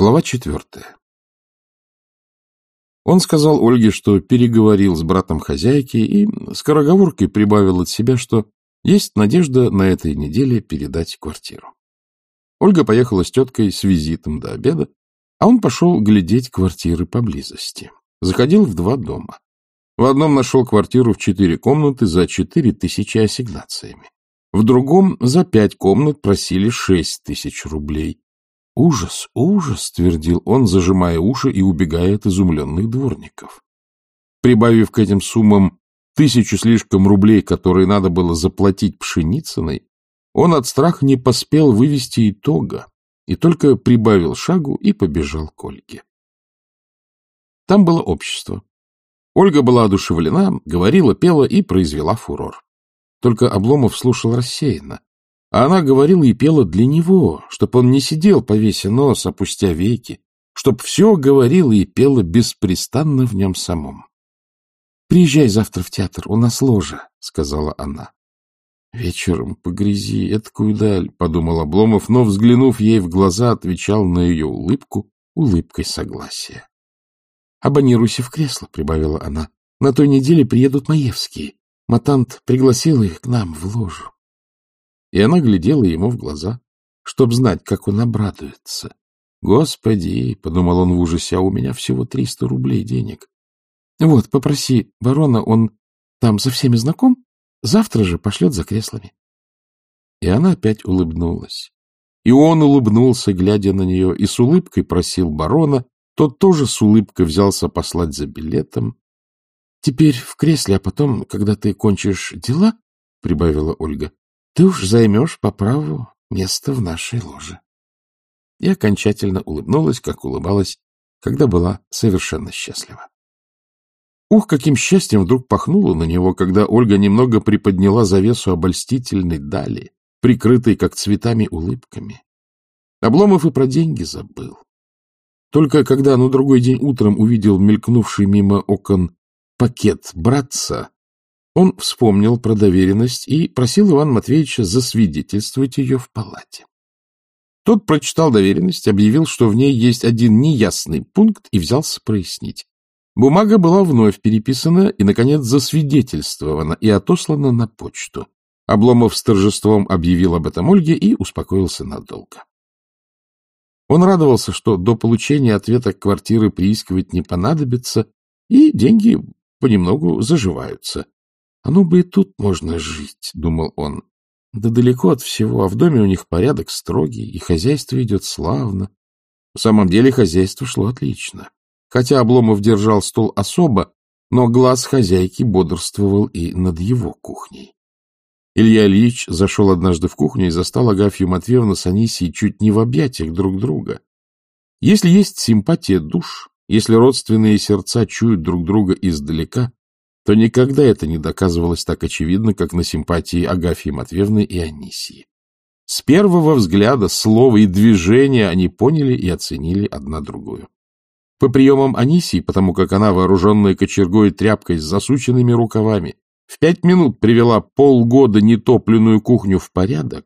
Глава четвертая. Он сказал Ольге, что переговорил с братом хозяйки и скороговоркой прибавил от себя, что есть надежда на этой неделе передать квартиру. Ольга поехала с теткой с визитом до обеда, а он пошел глядеть квартиры поблизости. Заходил в два дома. В одном нашел квартиру в четыре комнаты за четыре тысячи ассигнациями. В другом за пять комнат просили шесть тысяч рублей. «Ужас, ужас!» — твердил он, зажимая уши и убегая от изумленных дворников. Прибавив к этим суммам тысячу слишком рублей, которые надо было заплатить Пшеницыной, он от страха не поспел вывести итога и только прибавил шагу и побежал к Ольге. Там было общество. Ольга была одушевлена, говорила, пела и произвела фурор. Только Обломов слушал рассеянно, а она говорила и пела для него, чтоб он не сидел, повеся нос, опустя веки, чтоб все говорила и пела беспрестанно в нем самом. — Приезжай завтра в театр, у нас ложа, — сказала она. — Вечером по грязи, эткую даль, — подумал Обломов, но, взглянув ей в глаза, отвечал на ее улыбку улыбкой согласия. — Абонируйся в кресло, — прибавила она. — На той неделе приедут Маевские. Матант пригласил их к нам в ложу. И она глядела ему в глаза, чтоб знать, как он обрадуется. «Господи!» — подумал он в ужасе, — а у меня всего триста рублей денег. Вот, попроси барона, он там со всеми знаком, завтра же пошлет за креслами. И она опять улыбнулась. И он улыбнулся, глядя на нее, и с улыбкой просил барона, тот тоже с улыбкой взялся послать за билетом. — Теперь в кресле, а потом, когда ты кончишь дела, — прибавила Ольга, ты уж займешь по праву место в нашей ложе. И окончательно улыбнулась, как улыбалась, когда была совершенно счастлива. Ух, каким счастьем вдруг пахнуло на него, когда Ольга немного приподняла завесу обольстительной дали, прикрытой, как цветами, улыбками. Обломов и про деньги забыл. Только когда на другой день утром увидел мелькнувший мимо окон пакет братца, он вспомнил про доверенность и просил Ивана Матвеевича засвидетельствовать ее в палате. Тот прочитал доверенность, объявил, что в ней есть один неясный пункт, и взялся прояснить. Бумага была вновь переписана и, наконец, засвидетельствована и отослана на почту. Обломов с торжеством объявил об этом Ольге и успокоился надолго. Он радовался, что до получения ответа квартиры приискивать не понадобится, и деньги понемногу заживаются. Оно бы и тут можно жить, — думал он. Да далеко от всего, а в доме у них порядок строгий, и хозяйство идет славно. В самом деле хозяйство шло отлично. Хотя Обломов держал стол особо, но глаз хозяйки бодрствовал и над его кухней. Илья Ильич зашел однажды в кухню и застал Агафью Матвеевну с Анисией чуть не в объятиях друг друга. Если есть симпатия душ, если родственные сердца чуют друг друга издалека, то никогда это не доказывалось так очевидно, как на симпатии Агафьи Матвеевны и Анисии. С первого взгляда, слова и движения они поняли и оценили одна другую. По приемам Анисии, потому как она, вооруженная кочергой и тряпкой с засученными рукавами, в пять минут привела полгода нетопленную кухню в порядок,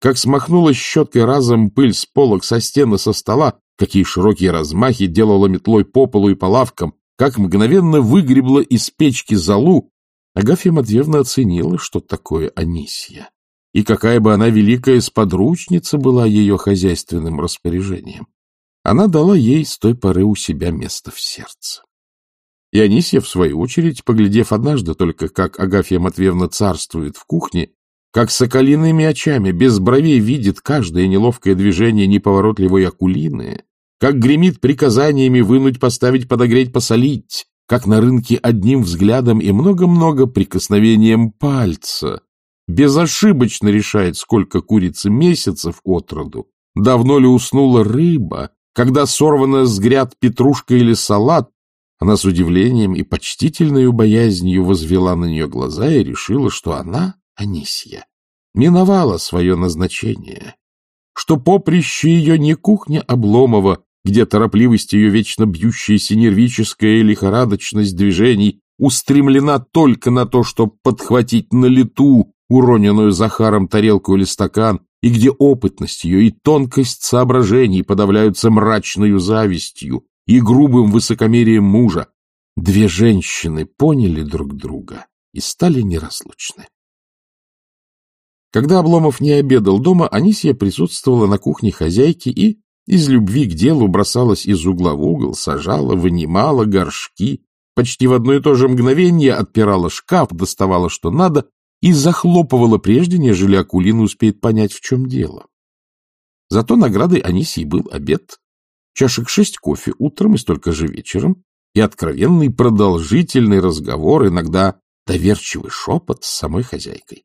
как смахнула щеткой разом пыль с полок со стены со стола, какие широкие размахи делала метлой по полу и по лавкам, как мгновенно выгребла из печки золу, Агафья Матвеевна оценила, что такое Анисия, и какая бы она великая сподручница была ее хозяйственным распоряжением. Она дала ей с той поры у себя место в сердце. И Анисия, в свою очередь, поглядев однажды только, как Агафья Матвеевна царствует в кухне, как соколиными очами, без бровей видит каждое неловкое движение неповоротливой акулины, как гремит приказаниями вынуть, поставить, подогреть, посолить, как на рынке одним взглядом и много-много прикосновением пальца безошибочно решает, сколько курицы месяцев от роду, давно ли уснула рыба, когда сорвана с гряд петрушка или салат, она с удивлением и почтительной боязнью возвела на нее глаза и решила, что она, Анисья, миновала свое назначение, что поприще ее не кухня Обломова, где торопливость ее вечно бьющаяся нервическая лихорадочность движений устремлена только на то, чтобы подхватить на лету уроненную Захаром тарелку или стакан, и где опытность ее и тонкость соображений подавляются мрачною завистью и грубым высокомерием мужа. Две женщины поняли друг друга и стали неразлучны. Когда Обломов не обедал дома, Анисия присутствовала на кухне хозяйки и из любви к делу бросалась из угла в угол, сажала, вынимала горшки, почти в одно и то же мгновение отпирала шкаф, доставала что надо и захлопывала прежде, нежели Акулина успеет понять, в чем дело. Зато наградой Анисии был обед, чашек шесть кофе утром и столько же вечером, и откровенный продолжительный разговор, иногда доверчивый шепот с самой хозяйкой.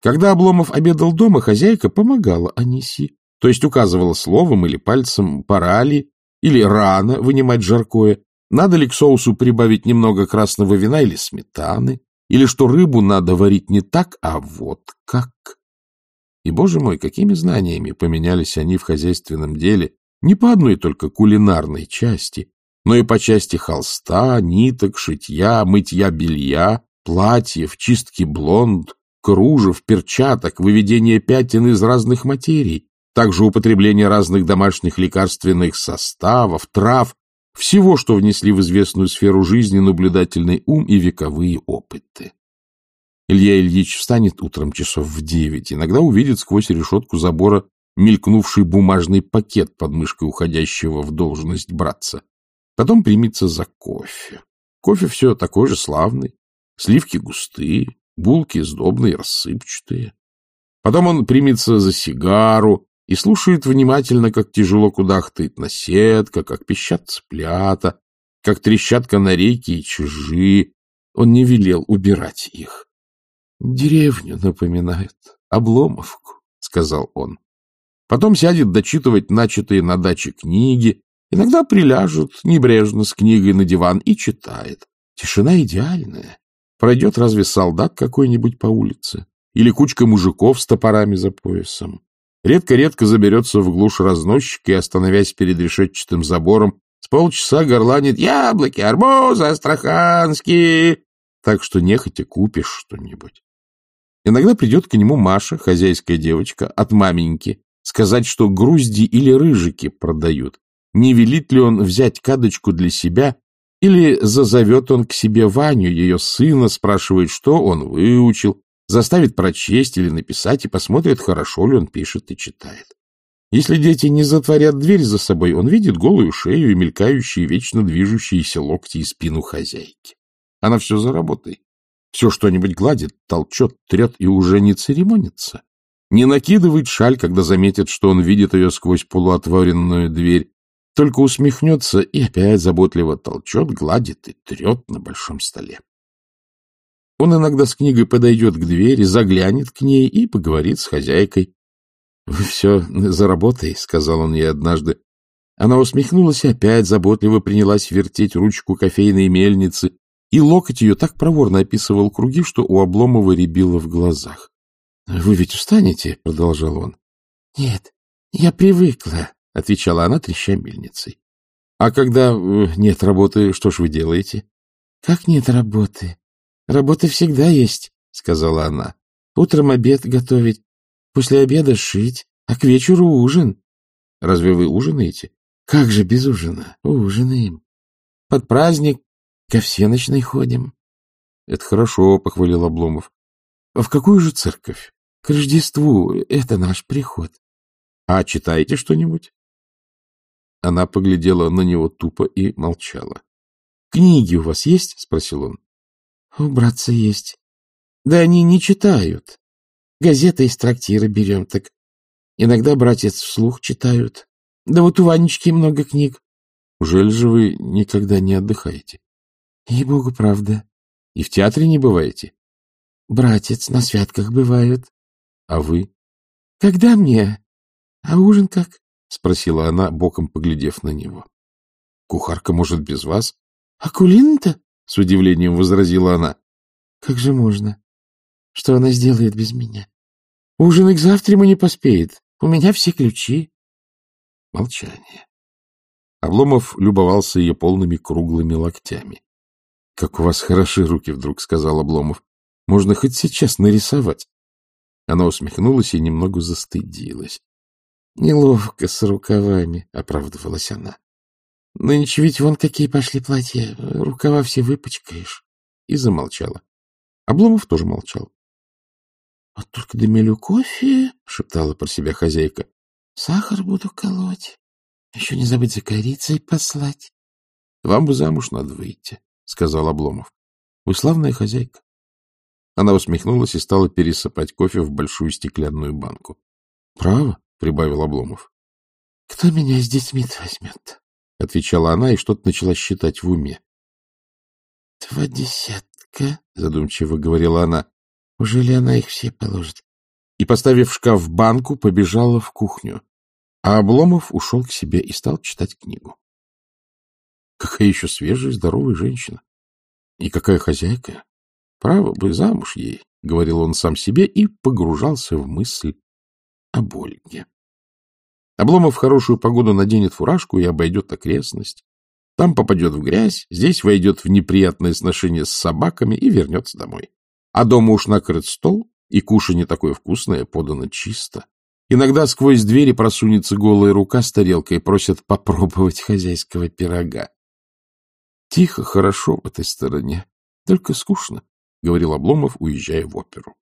Когда Обломов обедал дома, хозяйка помогала Анисии, то есть указывала словом или пальцем, пора ли или рано вынимать жаркое, надо ли к соусу прибавить немного красного вина или сметаны, или что рыбу надо варить не так, а вот как. И, боже мой, какими знаниями поменялись они в хозяйственном деле, не по одной только кулинарной части, но и по части холста, ниток, шитья, мытья белья, платьев, чистки блонд, кружев, перчаток, выведения пятен из разных материй, также употребление разных домашних лекарственных составов, трав, всего, что внесли в известную сферу жизни наблюдательный ум и вековые опыты. Илья Ильич встанет утром часов в девять, иногда увидит сквозь решетку забора мелькнувший бумажный пакет под мышкой уходящего в должность братца. Потом примется за кофе. Кофе все такой же славный, сливки густые, булки сдобные, рассыпчатые. Потом он примется за сигару, и слушает внимательно, как тяжело кудахтает наседка, как пищат цыплята, как трещат канарейки и чужие. Он не велел убирать их. — Деревню напоминает, Обломовку, — сказал он. Потом сядет дочитывать начатые на даче книги, иногда приляжет небрежно с книгой на диван и читает. Тишина идеальная. Пройдет разве солдат какой-нибудь по улице? Или кучка мужиков с топорами за поясом? Редко-редко заберется в глушь разносчик и, остановясь перед решетчатым забором, с полчаса горланит «Яблоки, арбузы, астраханские!» Так что нехотя купишь что-нибудь. Иногда придет к нему Маша, хозяйская девочка, от маменьки, сказать, что грузди или рыжики продают. Не велит ли он взять кадочку для себя, или зазовет он к себе Ваню, ее сына, спрашивает, что он выучил, заставит прочесть или написать и посмотрит, хорошо ли он пишет и читает. Если дети не затворят дверь за собой, он видит голую шею и мелькающие, вечно движущиеся локти и спину хозяйки. Она все за работой. Все что-нибудь гладит, толчет, трет и уже не церемонится. Не накидывает шаль, когда заметит, что он видит ее сквозь полуотворенную дверь, только усмехнется и опять заботливо толчет, гладит и трет на большом столе. Он иногда с книгой подойдет к двери, заглянет к ней и поговорит с хозяйкой. — Вы все за работой, — сказал он ей однажды. Она усмехнулась и опять заботливо принялась вертеть ручку кофейной мельницы, и локоть ее так проворно описывал круги, что у Обломова рябило в глазах. — Вы ведь устанете? — продолжал он. — Нет, я привыкла, — отвечала она, треща мельницей. — А когда э, нет работы, что ж вы делаете? — Как нет работы? Работа всегда есть, — сказала она. Утром обед готовить, после обеда шить, а к вечеру ужин. Разве вы ужинаете? Как же без ужина? Ужинаем. Под праздник ко всеночной ходим. Это хорошо, — похвалил Обломов. В какую же церковь? К Рождеству. Это наш приход. А читаете что-нибудь? Она поглядела на него тупо и молчала. — Книги у вас есть? — спросил он. — У братца есть. Да они не читают. Газеты из трактира берем, так иногда братец вслух читают. Да вот у Ванечки много книг. Ужели же вы никогда не отдыхаете? Ей-богу, правда. И в театре не бываете? Братец на святках бывает. А вы? Когда мне? А ужин как? Спросила она, боком поглядев на него. Кухарка, может, без вас? А Кулина-то? С удивлением возразила она. — Как же можно? Что она сделает без меня? Ужин к завтра не поспеет. У меня все ключи. Молчание. Обломов любовался ее полными круглыми локтями. — Как у вас хороши руки, — вдруг сказал Обломов. — Можно хоть сейчас нарисовать. Она усмехнулась и немного застыдилась. — Неловко с рукавами, — оправдывалась она. — Нынче ведь вон какие пошли платья, рукава все выпачкаешь. И замолчала. Обломов тоже молчал. — Вот только домелю кофе, — шептала про себя хозяйка. — Сахар буду колоть. Еще не забыть за корицей послать. — Вам бы замуж надо выйти, — сказал Обломов. — Вы славная хозяйка. Она усмехнулась и стала пересыпать кофе в большую стеклянную банку. — Право, — прибавил Обломов. — Кто меня с детьми возьмет? — отвечала она и что-то начала считать в уме. — Два десятка, — задумчиво говорила она. — Уже ли она их все положит? И, поставив в шкаф банку, побежала в кухню. А Обломов ушел к себе и стал читать книгу. Какая еще свежая, здоровая женщина. И какая хозяйка. Право бы замуж ей, — говорил он сам себе и погружался в мысль об Ольге. Обломов в хорошую погоду наденет фуражку и обойдет окрестность. Там попадет в грязь, здесь войдет в неприятное сношение с собаками и вернется домой. А дома уж накрыт стол, и кушанье такое вкусное подано чисто. Иногда сквозь двери просунется голая рука с тарелкой просят попробовать хозяйского пирога. Тихо, хорошо в этой стороне, только скучно, — говорил Обломов, уезжая в оперу.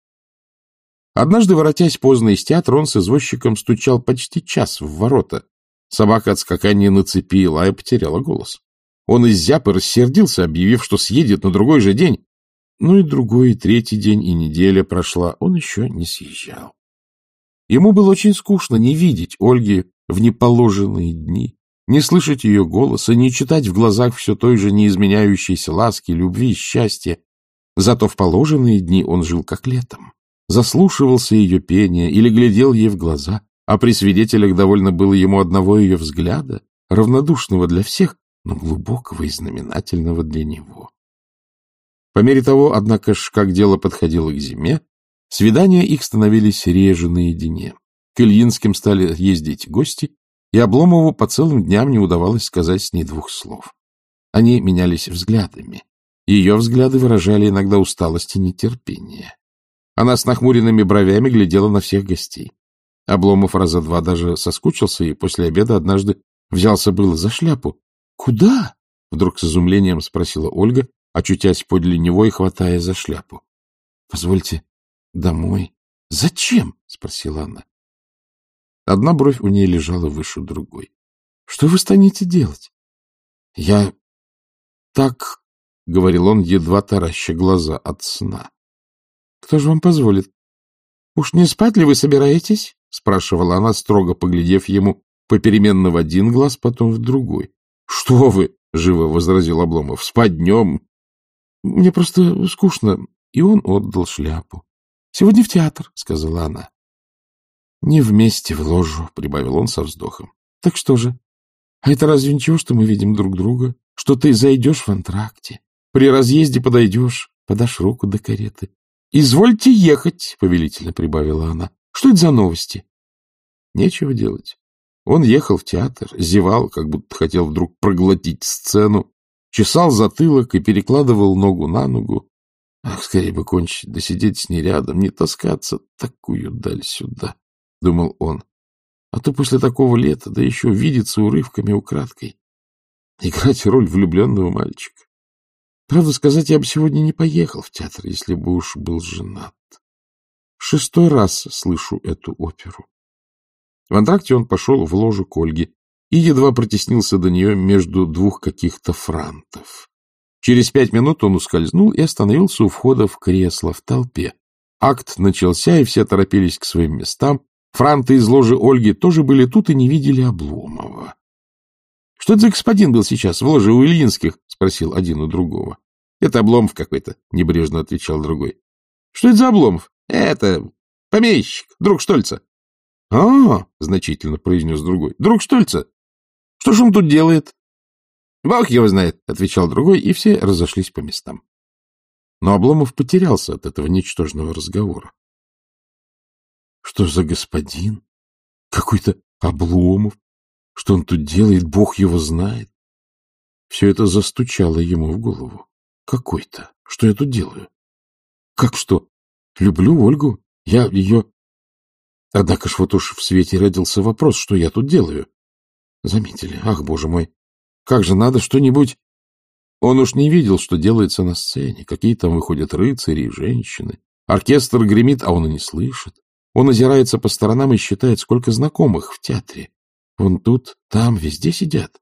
Однажды, воротясь поздно из театра, он с извозчиком стучал почти час в ворота. Собака от скакания на цепи и лая потеряла голос. Он из зяпы рассердился, объявив, что съедет на другой же день. Ну и другой, и третий день, и неделя прошла, он еще не съезжал. Ему было очень скучно не видеть Ольги в неположенные дни, не слышать ее голоса, не читать в глазах все той же неизменяющейся ласки, любви счастья. Зато в положенные дни он жил как летом заслушивался ее пение или глядел ей в глаза, а при свидетелях довольно было ему одного ее взгляда, равнодушного для всех, но глубокого и знаменательного для него. По мере того, однако ж, как дело подходило к зиме, свидания их становились реже наедине. К Ильинским стали ездить гости, и Обломову по целым дням не удавалось сказать с ней двух слов. Они менялись взглядами. Ее взгляды выражали иногда усталость и нетерпение. Она с нахмуренными бровями глядела на всех гостей. Обломов раза два даже соскучился и после обеда однажды взялся было за шляпу. — Куда? — вдруг с изумлением спросила Ольга, очутясь подле него и хватая за шляпу. — Позвольте, домой. — Зачем? — спросила она. Одна бровь у нее лежала выше другой. — Что вы станете делать? — Я так, — говорил он, едва тараща глаза от сна. Кто же вам позволит? — Уж не спать ли вы собираетесь? — спрашивала она, строго поглядев ему попеременно в один глаз, потом в другой. — Что вы? — живо возразил Обломов. — Спать днем. — Мне просто скучно. И он отдал шляпу. — Сегодня в театр, — сказала она. — Не вместе в ложу, — прибавил он со вздохом. — Так что же? А это разве ничего, что мы видим друг друга? Что ты зайдешь в антракте? При разъезде подойдешь, подашь руку до кареты. — Извольте ехать, — повелительно прибавила она. — Что это за новости? Нечего делать. Он ехал в театр, зевал, как будто хотел вдруг проглотить сцену, чесал затылок и перекладывал ногу на ногу. Ах, скорее бы кончить, да сидеть с ней рядом, не таскаться такую даль сюда, — думал он. А то после такого лета, да еще видеться урывками украдкой, играть роль влюбленного мальчика. Правду сказать, я бы сегодня не поехал в театр, если бы уж был женат. Шестой раз слышу эту оперу. В антракте он пошел в ложу к Ольге и едва протеснился до нее между двух каких-то франтов. Через пять минут он ускользнул и остановился у входа в кресло в толпе. Акт начался, и все торопились к своим местам. Франты из ложи Ольги тоже были тут и не видели Обломова. — Что это за господин был сейчас в ложе у Ильинских? — спросил один у другого. — Это Обломов какой-то, — небрежно отвечал другой. — Что это за Обломов? — Это помещик, друг Штольца. — А, — значительно произнес другой. — Друг Штольца? Что ж он тут делает? — Бог его знает, — отвечал другой, и все разошлись по местам. Но Обломов потерялся от этого ничтожного разговора. — Что за господин? Какой-то Обломов? Что он тут делает, Бог его знает. Все это застучало ему в голову. Какой-то. Что я тут делаю? Как что? Люблю Ольгу. Я ее Однако ж вот уж в свете родился вопрос, что я тут делаю. Заметили? Ах, боже мой! Как же надо что-нибудь... Он уж не видел, что делается на сцене, какие там выходят рыцари и женщины. Оркестр гремит, а он и не слышит. Он озирается по сторонам и считает, сколько знакомых в театре. Вон тут, там, везде сидят.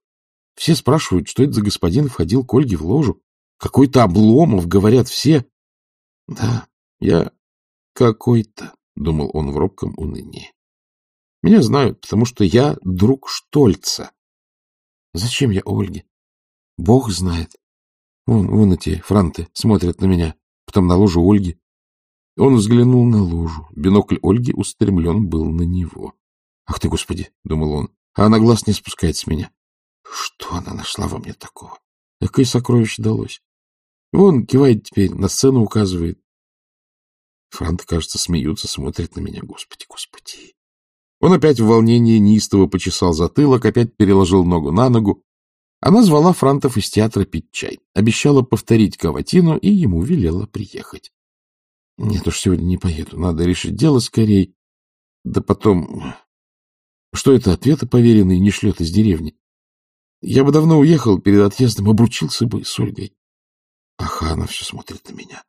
Все спрашивают, что это за господин входил к Ольге в ложу. Какой-то Обломов, говорят все. Да, я какой-то, — думал он в робком унынии. Меня знают, потому что я друг Штольца. Зачем я Ольге? Бог знает. Вон, вон эти франты смотрят на меня, потом на ложу Ольги. Он взглянул на ложу. Бинокль Ольги устремлен был на него. «Ах ты, Господи!» — думал он. «А она глаз не спускает с меня. Что она нашла во мне такого? Какое сокровище далось? Вон, кивает теперь, на сцену указывает. Франты, кажется, смеются, смотрят на меня. Господи, Господи!» Он опять в волнении неистово почесал затылок, опять переложил ногу на ногу. Она звала Франтов из театра пить чай, обещала повторить каватину и ему велела приехать. Нет уж, сегодня не поеду. Надо решить дело скорей. Да потом... Что это, ответы поверенные не шлет из деревни? Я бы давно уехал перед отъездом, обручился бы с Ольгой. Ах, она все смотрит на меня.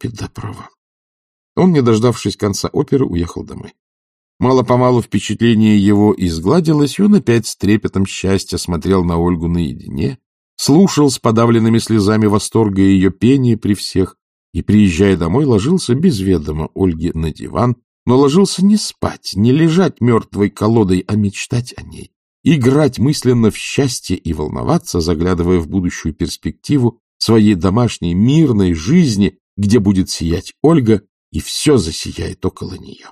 Беда права. Он, не дождавшись конца оперы, уехал домой. Мало-помалу впечатление его изгладилось, и он опять с трепетом счастья смотрел на Ольгу наедине, слушал с подавленными слезами восторга ее пение при всех, и, приезжая домой, ложился без ведома Ольги на диван, но ложился не спать, не лежать мертвой колодой, а мечтать о ней, играть мысленно в счастье и волноваться, заглядывая в будущую перспективу своей домашней мирной жизни, где будет сиять Ольга, и все засияет около нее.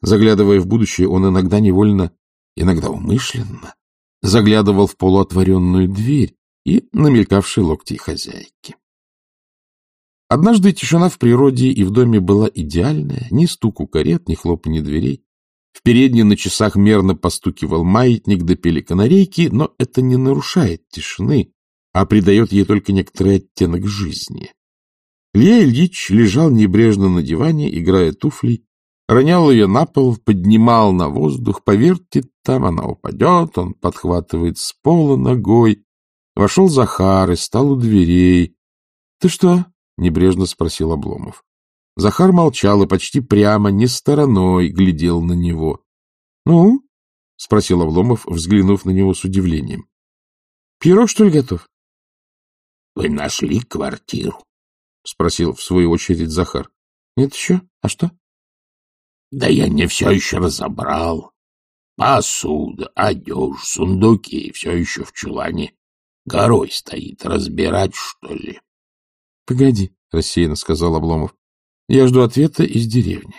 Заглядывая в будущее, он иногда невольно, иногда умышленно, заглядывал в полуотворенную дверь и намелькавшие локти хозяйки. Однажды тишина в природе и в доме была идеальная, ни стуку карет, ни хлопанья дверей. В передней на часах мерно постукивал маятник, допели канарейки, но это не нарушает тишины, а придает ей только некоторый оттенок жизни. Илья Ильич лежал небрежно на диване, играя туфлей, ронял ее на пол, поднимал на воздух, повертит там, она упадет, он подхватывает с пола ногой. Вошел Захар и стал у дверей. — Ты что? — небрежно спросил Обломов. Захар молчал и почти прямо, не стороной, глядел на него. — Ну? — спросил Обломов, взглянув на него с удивлением. — Пирог, что ли, готов? — Вы нашли квартиру? — спросил в свою очередь Захар. — Нет еще? А что? — Да я не все еще разобрал. Посуда, одежь, сундуки все еще в чулане. Горой стоит. Разбирать, что ли? — Погоди, — рассеянно сказал Обломов. — Я жду ответа из деревни.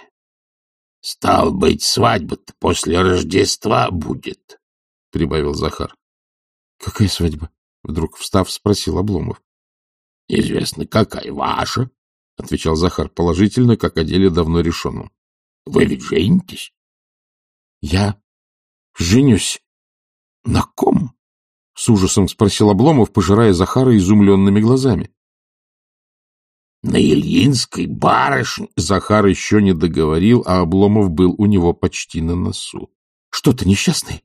— Стал быть, свадьба-то после Рождества будет, — прибавил Захар. — Какая свадьба? — вдруг встав, спросил Обломов. — Известно, какая ваша, — отвечал Захар положительно, как о деле давно решенном. — Вы ведь женитесь? — Я женюсь. — На ком? — с ужасом спросил Обломов, пожирая Захара изумленными глазами на Ильинской барышне. Захар еще не договорил, а Обломов был у него почти на носу. — Что ты, несчастный?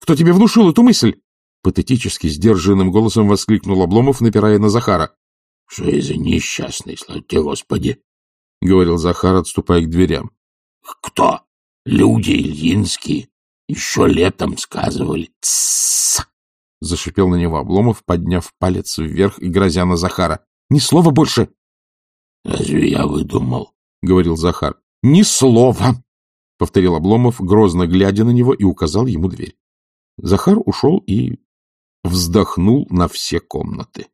Кто тебе внушил эту мысль? Патетически сдержанным голосом воскликнул Обломов, напирая на Захара. — Что это за несчастный, слава тебе, Господи? — говорил Захар, отступая к дверям. — Кто? Люди Ильинские. Еще летом сказывали. — Тссс! — зашипел на него Обломов, подняв палец вверх и грозя на Захара. — Ни слова больше! — Разве я выдумал? — говорил Захар. — Ни слова! — повторил Обломов, грозно глядя на него, и указал ему дверь. Захар ушел и вздохнул на все комнаты.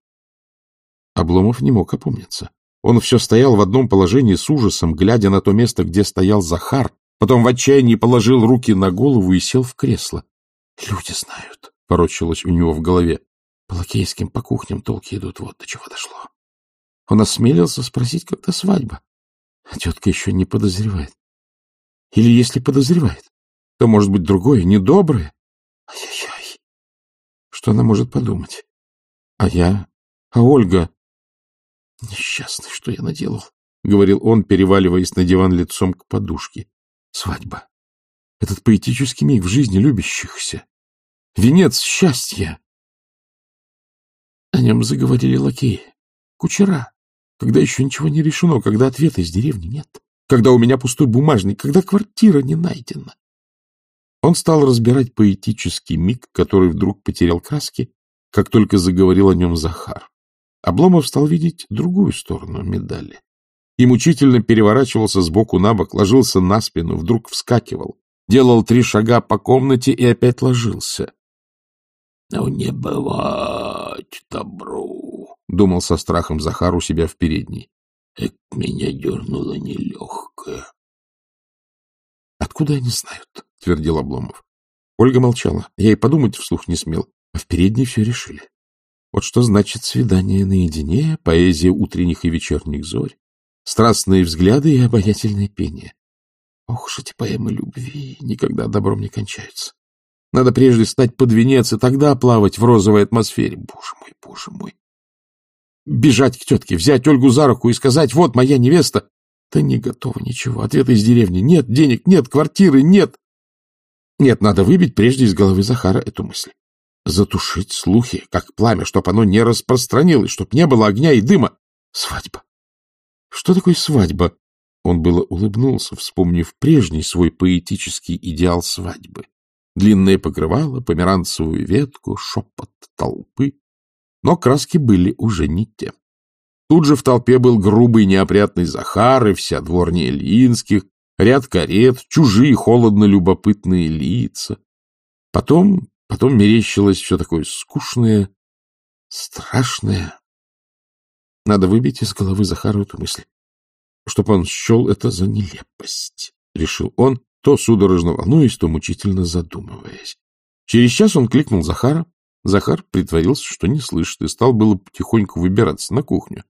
Обломов не мог опомниться. Он все стоял в одном положении с ужасом, глядя на то место, где стоял Захар, потом в отчаянии положил руки на голову и сел в кресло. — Люди знают, — порочилось у него в голове. — По лакейским, по кухням толки идут, вот до чего дошло. Он осмелился спросить, когда свадьба. А тетка еще не подозревает. Или если подозревает, то, может быть, другое, недоброе. Ай-яй-яй. Что она может подумать? А я? А Ольга? Несчастный, что я наделал, — говорил он, переваливаясь на диван лицом к подушке. Свадьба. Этот поэтический миг в жизни любящихся. Венец счастья. О нем заговорили лакеи, кучера, когда еще ничего не решено, когда ответа из деревни нет, когда у меня пустой бумажник, когда квартира не найдена. Он стал разбирать поэтический миг, который вдруг потерял краски, как только заговорил о нем Захар. Обломов стал видеть другую сторону медали. И мучительно переворачивался с боку на бок, ложился на спину, вдруг вскакивал, делал три шага по комнате и опять ложился. — Ну, не бывать добру, — думал со страхом Захар у себя в передней. — Эк, меня дернуло нелегкое. — Откуда они знают? — твердил Обломов. Ольга молчала. Я и подумать вслух не смел. А в передней все решили. Вот что значит свидание наедине, поэзия утренних и вечерних зорь, страстные взгляды и обаятельное пение. Ох уж эти поэмы любви никогда добром не кончаются. Надо прежде стать под венец и тогда плавать в розовой атмосфере. Боже мой, боже мой. Бежать к тетке, взять Ольгу за руку и сказать, вот моя невеста. Да не готово ничего. Ответа из деревни нет, денег нет, квартиры нет. Нет, надо выбить прежде из головы Захара эту мысль. Затушить слухи, как пламя, чтоб оно не распространилось, чтоб не было огня и дыма. Свадьба. Что такое свадьба? Он было улыбнулся, вспомнив прежний свой поэтический идеал свадьбы. Длинное покрывало, померанцевую ветку, шепот толпы. Но краски были уже не те. Тут же в толпе был грубый неопрятный Захар и вся дворня Ильинских, ряд карет, чужие холодно-любопытные лица. Потом, потом мерещилось все такое скучное, страшное. Надо выбить из головы Захару эту мысль, чтоб он счел это за нелепость, — решил он, то судорожно волнуясь, то мучительно задумываясь. Через час он кликнул Захара. Захар притворился, что не слышит, и стал было потихоньку выбираться на кухню.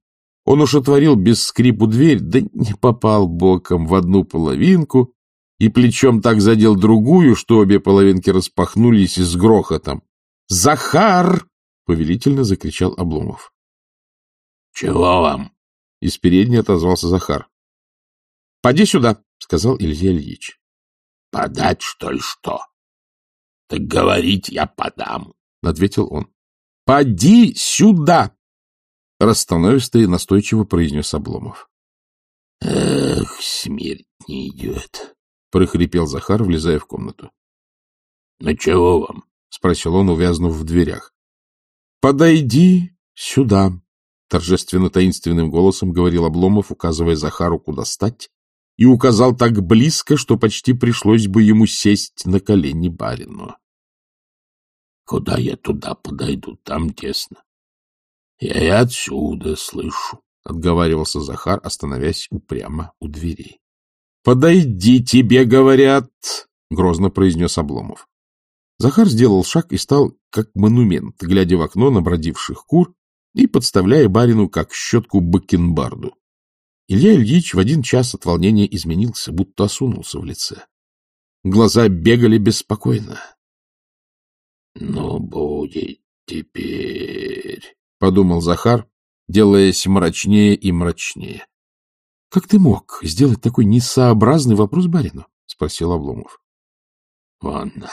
Он уж отворил без скрипу дверь, да не попал боком в одну половинку и плечом так задел другую, что обе половинки распахнулись и с грохотом. «Захар!» — повелительно закричал Обломов. «Чего вам?» — из передней отозвался Захар. — Поди сюда, — сказал Илья Ильич. — Подать, что ли, что? — Так говорить я подам, — ответил он. — Поди сюда! — расстановисто и настойчиво произнес Обломов. — Эх, смерть не идет, — прохрипел Захар, влезая в комнату. — Ну чего вам? — спросил он, увязнув в дверях. — Подойди сюда, — торжественно-таинственным голосом говорил Обломов, указывая Захару, куда стать, и указал так близко, что почти пришлось бы ему сесть на колени барину. — Куда я туда подойду? Там тесно. — Я и отсюда слышу, — отговаривался Захар, остановясь упрямо у дверей. — Подойди, тебе говорят, — грозно произнес Обломов. Захар сделал шаг и стал, как монумент, глядя в окно на бродивших кур и подставляя барину, как щетку бакенбарду. Илья Ильич в один час от волнения изменился, будто осунулся в лице. Глаза бегали беспокойно. — Ну, будет теперь, — подумал Захар, делаясь мрачнее и мрачнее. — Как ты мог сделать такой несообразный вопрос барину? — спросил Обломов. — Вон,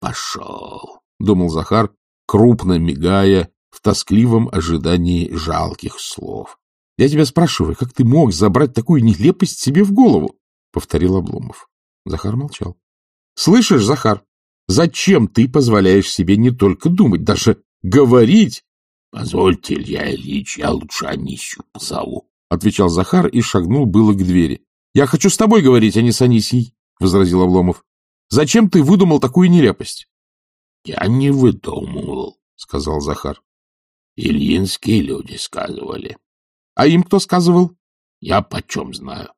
пошел, — думал Захар, крупно мигая в тоскливом ожидании жалких слов. — Я тебя спрашиваю, как ты мог забрать такую нелепость себе в голову? — повторил Обломов. Захар молчал. — Слышишь, Захар, зачем ты позволяешь себе не только думать, даже говорить? — Позвольте, Илья Ильич, я лучше Анисью позову, — отвечал Захар и шагнул было к двери. — Я хочу с тобой говорить, а не с Анисией, — возразил Обломов. — Зачем ты выдумал такую нелепость? — Я не выдумывал, — сказал Захар. — Ильинские люди сказывали. — А им кто сказывал? — Я почем знаю.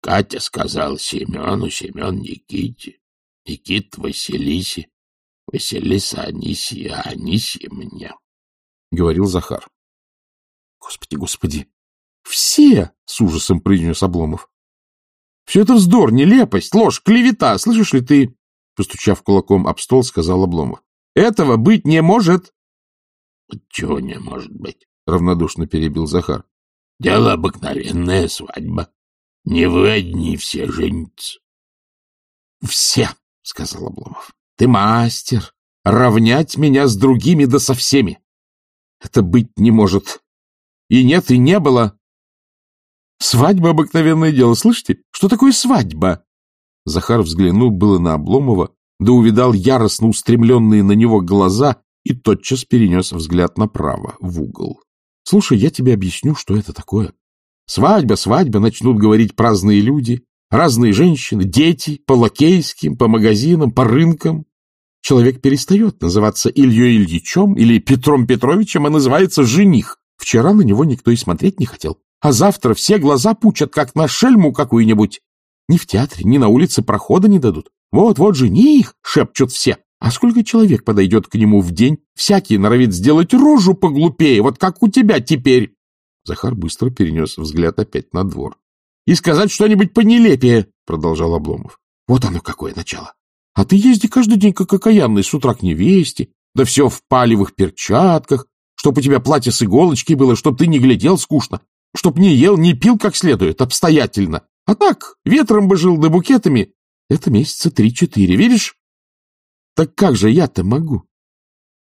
Катя сказал Семену, Семен Никите, Никит Василисе, Василиса Анисия, а Анисия мне, — говорил Захар. — Господи, господи! Все! — с ужасом произнес Обломов. — Все это вздор, нелепость, ложь, клевета, слышишь ли ты? Постучав кулаком об стол, сказал Обломов. — Этого быть не может! — Чего не может быть? — равнодушно перебил Захар. — Дело обыкновенная свадьба. Не вы одни все женятся. — Все, — сказал Обломов. — Ты мастер. Равнять меня с другими да со всеми. Это быть не может. И нет, и не было. Свадьба — обыкновенное дело. Слышите, что такое свадьба? Захар взглянул было на Обломова, да увидал яростно устремленные на него глаза и тотчас перенес взгляд направо, в угол. — Слушай, я тебе объясню, что это такое. Свадьба, свадьба, начнут говорить праздные люди, разные женщины, дети, по лакейским, по магазинам, по рынкам. Человек перестает называться Ильей Ильичем или Петром Петровичем, а называется жених. Вчера на него никто и смотреть не хотел. А завтра все глаза пучат, как на шельму какую-нибудь. Ни в театре, ни на улице прохода не дадут. Вот-вот жених, шепчут все. А сколько человек подойдет к нему в день? Всякий норовит сделать рожу поглупее, вот как у тебя теперь. Захар быстро перенес взгляд опять на двор. — И сказать что-нибудь понелепее, — продолжал Обломов. — Вот оно какое начало. А ты езди каждый день как окаянный, с утра к невесте, да все в палевых перчатках, чтоб у тебя платье с иголочки было, чтоб ты не глядел скучно, чтоб не ел, не пил как следует, обстоятельно. А так, ветром бы жил, да букетами. Это месяца три-четыре, видишь? Так как же я-то могу?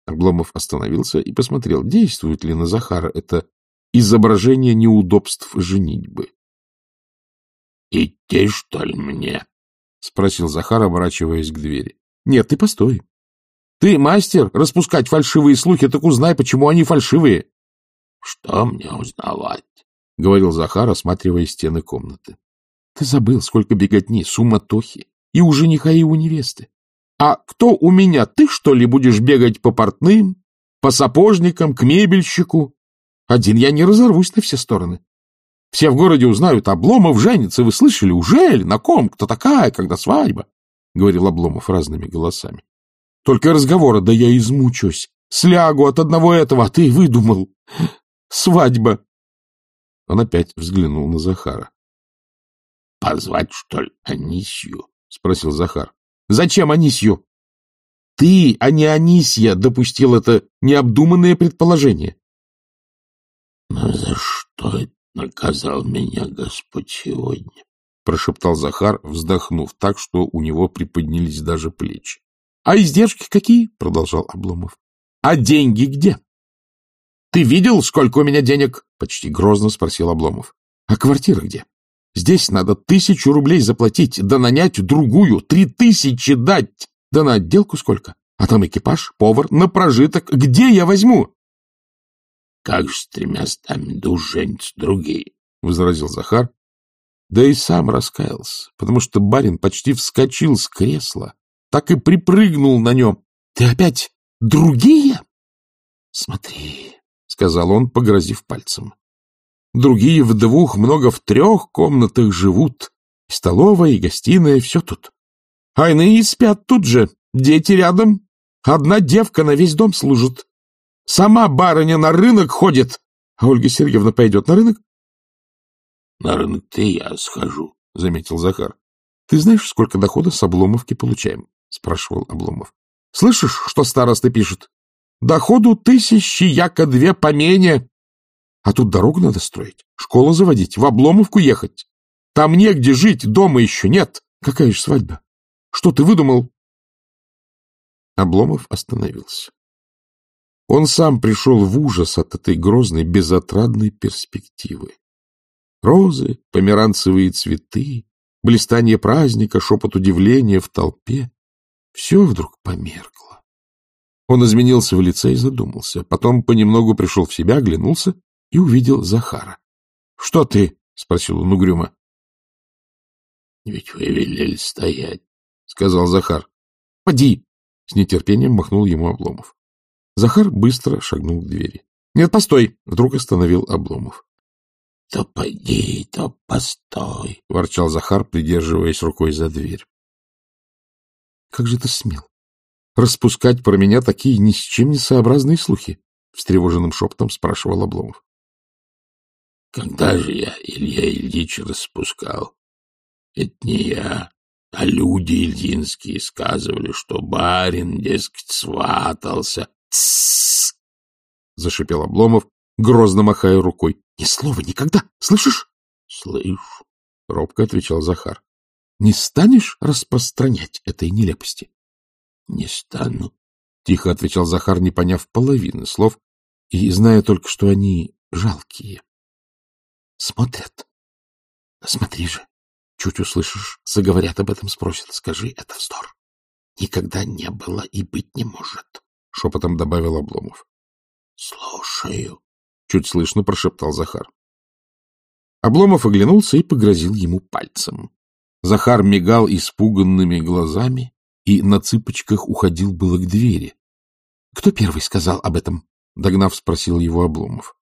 Обломов остановился и посмотрел, действует ли на Захара это изображение неудобств женитьбы. — Идти, что ли, мне? — спросил Захар, оборачиваясь к двери. — Нет, ты постой. Ты мастер распускать фальшивые слухи, так узнай, почему они фальшивые. — Что мне узнавать? — говорил Захар, осматривая стены комнаты. — Ты забыл, сколько беготни, суматохи, и у жениха, и у невесты. А кто у меня? Ты, что ли, будешь бегать по портным, по сапожникам, к мебельщику? Один я не разорвусь на все стороны. Все в городе узнают, Обломов женится. Вы слышали? Уже ли? На ком? Кто такая? Когда свадьба? — говорил Обломов разными голосами. — Только разговора, да я измучусь. Слягу от одного этого, а ты выдумал. Свадьба. Он опять взглянул на Захара. — Позвать, что ли, Анисью? — спросил Захар. — Зачем Анисью? Ты, а не Анисья, допустил это необдуманное предположение. — Но за что наказал меня Господь сегодня? — прошептал Захар, вздохнув так, что у него приподнялись даже плечи. — А издержки какие? — продолжал Обломов. — А деньги где? — Ты видел, сколько у меня денег? — почти грозно спросил Обломов. — А квартира где? Здесь надо тысячу рублей заплатить, да нанять другую, три тысячи дать, да на отделку сколько? А там экипаж, повар, на прожиток. Где я возьму? — Как же с тремя стами душ женятся другие? — возразил Захар. Да и сам раскаялся, потому что барин почти вскочил с кресла, так и припрыгнул на нем. — Ты опять другие? — Смотри, — сказал он, погрозив пальцем. — Другие в двух, много в трех комнатах живут. Столовая, и гостиная, все тут. А иные спят тут же, дети рядом. Одна девка на весь дом служит. Сама барыня на рынок ходит. А Ольга Сергеевна пойдет на рынок? — На рынок ты я схожу, — заметил Захар. — Ты знаешь, сколько дохода с Обломовки получаем? — спрашивал Обломов. — Слышишь, что староста пишет? Доходу тысячи, яко две помене. А тут дорогу надо строить, школу заводить, в Обломовку ехать. Там негде жить, дома еще нет. Какая же свадьба? Что ты выдумал? Обломов остановился. Он сам пришел в ужас от этой грозной, безотрадной перспективы. Розы, померанцевые цветы, блистанье праздника, шепот удивления в толпе — все вдруг померкло. Он изменился в лице и задумался. Потом понемногу пришел в себя, оглянулся и увидел Захара. — Что ты? — спросил он угрюмо. — Ведь вы велели стоять, — сказал Захар. — Поди! — с нетерпением махнул ему Обломов. Захар быстро шагнул к двери. — Нет, постой! — вдруг остановил Обломов. — То поди, то постой! — ворчал Захар, придерживаясь рукой за дверь. — Как же ты смел распускать про меня такие ни с чем не сообразные слухи? — встревоженным шепотом спрашивал Обломов. — Когда же я Илья Ильич распускал? Это не я, а люди ильинские сказывали, что барин, дескать, сватался. Тссс! — зашипел Обломов, грозно махая рукой. — Ни слова никогда! Слышишь? — Слышу, — робко отвечал Захар. не станешь распространять этой нелепости? — Не стану, — тихо отвечал Захар, не поняв половины слов, и зная только, что они жалкие. Смотрят. Смотри же, чуть услышишь, заговорят об этом, спросят. Скажи, это вздор. Никогда не было и быть не может, — шепотом добавил Обломов. — Слушаю, — чуть слышно прошептал Захар. Обломов оглянулся и погрозил ему пальцем. Захар мигал испуганными глазами и на цыпочках уходил было к двери. — Кто первый сказал об этом? — догнав, спросил его Обломов.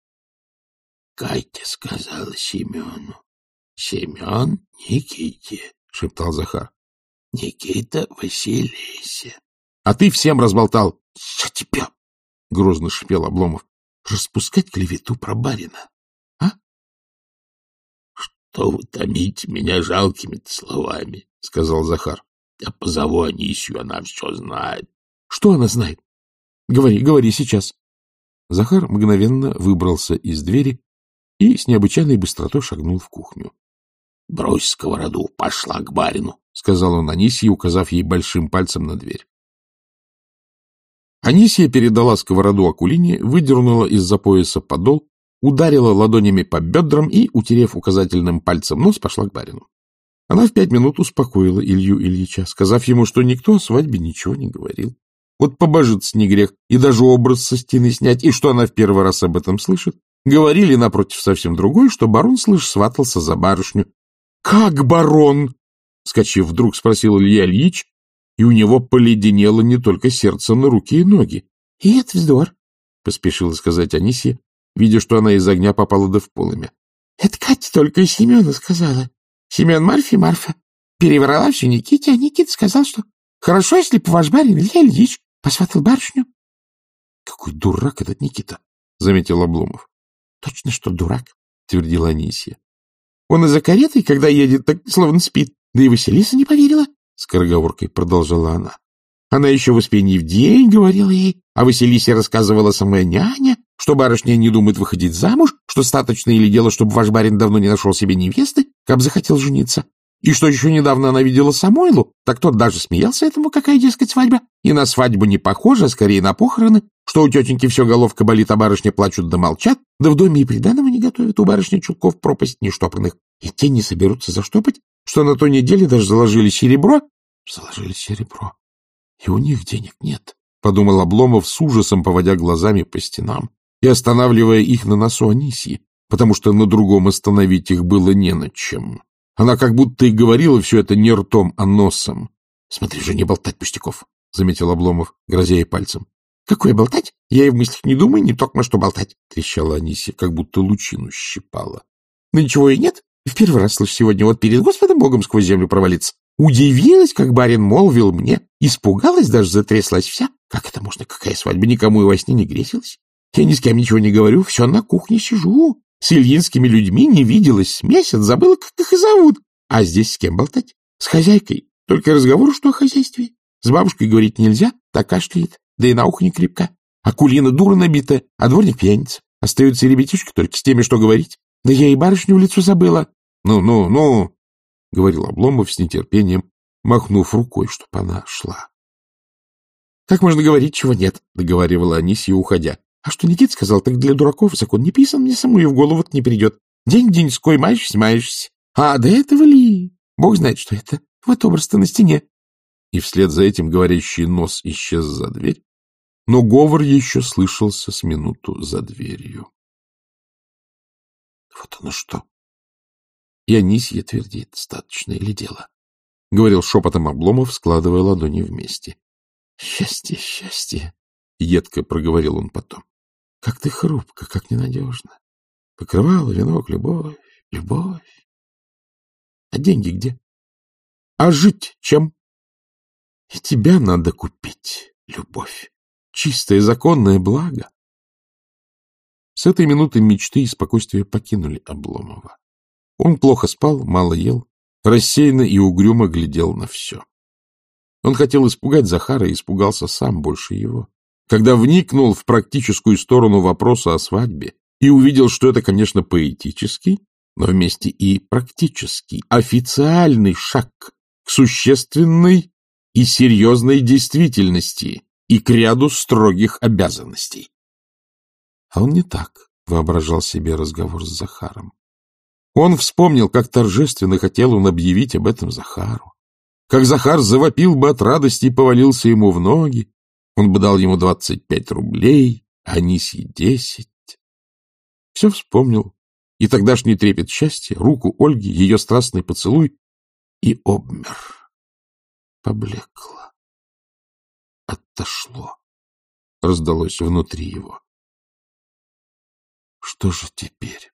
— Катя сказала Семену. — Семен Никите, — шептал Захар. — Никита Василисе. — А ты всем разболтал. — Я тебя! — грозно шипел Обломов. — Распускать клевету про барина. А? — Что вы томите меня жалкими словами, — сказал Захар. — Я позову Анисью, она все знает. — Что она знает? Говори, говори сейчас. Захар мгновенно выбрался из двери и с необычайной быстротой шагнул в кухню. — Брось сковороду, пошла к барину, — сказал он Анисье, указав ей большим пальцем на дверь. Анисия передала сковороду Акулине, выдернула из-за пояса подол, ударила ладонями по бедрам и, утерев указательным пальцем нос, пошла к барину. Она в пять минут успокоила Илью Ильича, сказав ему, что никто о свадьбе ничего не говорил. Вот побожиться не грех, и даже образ со стены снять, и что она в первый раз об этом слышит. Говорили, напротив, совсем другой, что барон, слышь, сватался за барышню. — Как барон? — скачив вдруг, спросил Илья Ильич, и у него поледенело не только сердце, но руки и ноги. — И это вздор, — поспешила сказать Анисия, видя, что она из огня попала да в полымя. — Это Катя только из Семена сказала. Семен Марфи Марфа переврала все Никите, а Никита сказал, что хорошо, если бы ваш барин Илья Ильич Посватал барышню? — Какой дурак этот Никита! — заметил Обломов. — Точно, что дурак, — твердила Анисия. — Он из-за кареты, когда едет, так словно спит. Да и Василиса не поверила, — скороговоркой продолжала она. Она еще в Успении в день говорила ей, а Василисе рассказывала самая няня, что барышня не думает выходить замуж, что статочно или дело, чтобы ваш барин давно не нашел себе невесты, как захотел жениться. И что еще недавно она видела Самойлу, так тот даже смеялся этому, какая, дескать, свадьба. И на свадьбу не похоже, а скорее на похороны, что у тетеньки все головка болит, а барышня плачут да молчат, да в доме и приданого не готовят, у барышни чулков пропасть нештопанных. И те не соберутся заштопать, что на той неделе даже заложили серебро. Заложили серебро. И у них денег нет, — подумал Обломов с ужасом, поводя глазами по стенам и останавливая их на носу Анисии, потому что на другом остановить их было не над чем. Она как будто и говорила все это не ртом, а носом. — Смотри же, не болтать пустяков, — заметил Обломов, грозя ей пальцем. — Какое болтать? Я и в мыслях не думаю, не только что болтать, — трещала Анисия, как будто лучину щипала. — ничего и нет. В первый раз, слышь, сегодня вот перед Господом Богом сквозь землю провалиться. Удивилась, как барин молвил мне. Испугалась, даже затряслась вся. Как это можно? Какая свадьба? Никому и во сне не грезилась. Я ни с кем ничего не говорю, все на кухне сижу. С ильинскими людьми не виделась месяц, забыла, как их и зовут. А здесь с кем болтать? С хозяйкой. Только разговор, что о хозяйстве. С бабушкой говорить нельзя, так кашляет, да и на ухо не крепка. А кулина дура набитая, а дворник пьяница. Остаются ребятишки только с теми, что говорить. Да я и барышню в лицо забыла. Ну, ну, ну, — говорил Обломов с нетерпением, махнув рукой, чтоб она шла. — Как можно говорить, чего нет? — договаривала Анисия, уходя. А что Никит сказал, так для дураков закон не писан, мне саму и в голову не придет. День-деньской маешься, маешься. А до этого ли? Бог знает, что это. Вот образ-то на стене. И вслед за этим говорящий нос исчез за дверь, но говор еще слышался с минуту за дверью. Вот оно что. И Анисья твердит, достаточно ли дело? — говорил шепотом Обломов, складывая ладони вместе. — Счастье, счастье! — едко проговорил он потом. Как ты хрупко, как ненадежно. Покрывало, венок, любовь, любовь. А деньги где? А жить чем? И тебя надо купить, любовь. Чистое законное благо. С этой минуты мечты и спокойствие покинули Обломова. Он плохо спал, мало ел, рассеянно и угрюмо глядел на все. Он хотел испугать Захара и испугался сам больше его когда вникнул в практическую сторону вопроса о свадьбе и увидел, что это, конечно, поэтический, но вместе и практический, официальный шаг к существенной и серьезной действительности и к ряду строгих обязанностей. А он не так воображал себе разговор с Захаром. Он вспомнил, как торжественно хотел он объявить об этом Захару. Как Захар завопил бы от радости и повалился ему в ноги. Он бы дал ему двадцать пять рублей, а Анисе десять. Все вспомнил. И тогдашний трепет счастья, руку Ольги, ее страстный поцелуй и обмер. Поблекло. Отошло. Раздалось внутри его. Что же теперь?